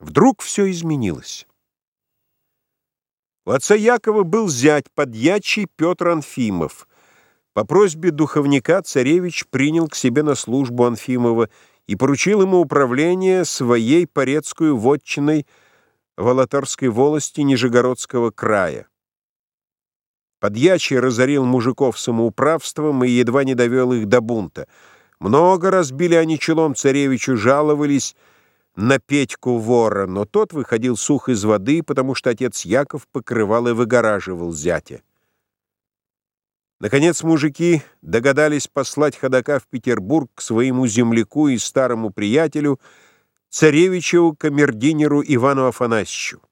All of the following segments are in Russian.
Вдруг все изменилось. У отца Якова был зять, подьячий Петр Анфимов. По просьбе духовника царевич принял к себе на службу Анфимова и поручил ему управление своей порецкую вотчиной Волоторской волости Нижегородского края. Подьячий разорил мужиков самоуправством и едва не довел их до бунта. Много разбили они челом царевичу, жаловались на Петьку вора, но тот выходил сух из воды, потому что отец Яков покрывал и выгораживал зятя. Наконец мужики догадались послать ходока в Петербург к своему земляку и старому приятелю, царевичу камердинеру Ивану Афанасьевичу.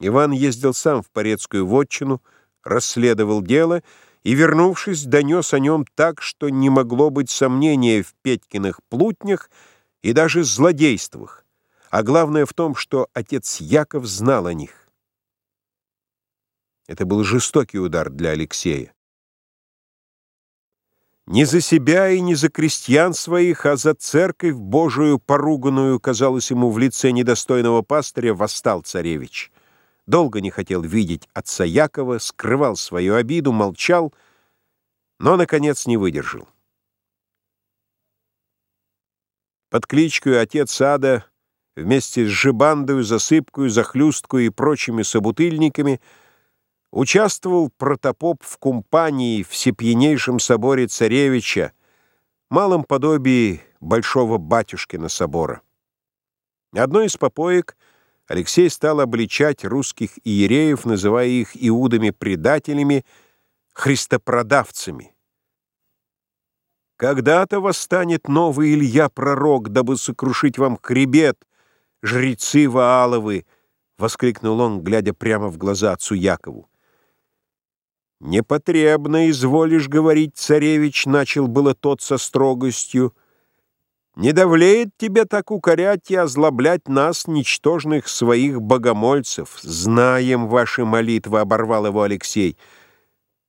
Иван ездил сам в Порецкую вотчину, расследовал дело и, вернувшись, донес о нем так, что не могло быть сомнения в Петькиных плутнях и даже злодействах, а главное в том, что отец Яков знал о них. Это был жестокий удар для Алексея. Не за себя и не за крестьян своих, а за церковь Божию поруганную, казалось ему в лице недостойного пастыря, восстал царевич. Долго не хотел видеть отца Якова, скрывал свою обиду, молчал, но, наконец, не выдержал. Под кличкой «Отец Ада» вместе с Жибандою, Засыпкою, Захлюсткою и прочими собутыльниками участвовал протопоп в кумпании в всепьянейшем соборе царевича, малом подобии Большого Батюшкина собора. Одной из попоек Алексей стал обличать русских иереев, называя их иудами-предателями, христопродавцами. Когда-то восстанет новый Илья-пророк, дабы сокрушить вам хребет, жрецы Вааловы, — воскликнул он, глядя прямо в глаза отцу Якову. «Непотребно, изволишь говорить, царевич», — начал было тот со строгостью. «Не давлеет тебе так укорять и озлоблять нас, ничтожных своих богомольцев. Знаем ваши молитвы», — оборвал его Алексей.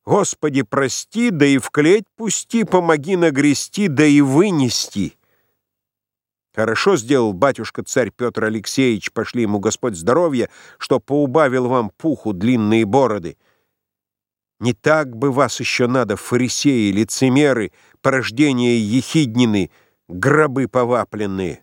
Господи, прости, да и в клеть пусти, помоги нагрести, да и вынести. Хорошо сделал батюшка-царь Петр Алексеевич, пошли ему Господь здоровья, что поубавил вам пуху длинные бороды. Не так бы вас еще надо, фарисеи, лицемеры, порождения ехиднины, гробы повапленные.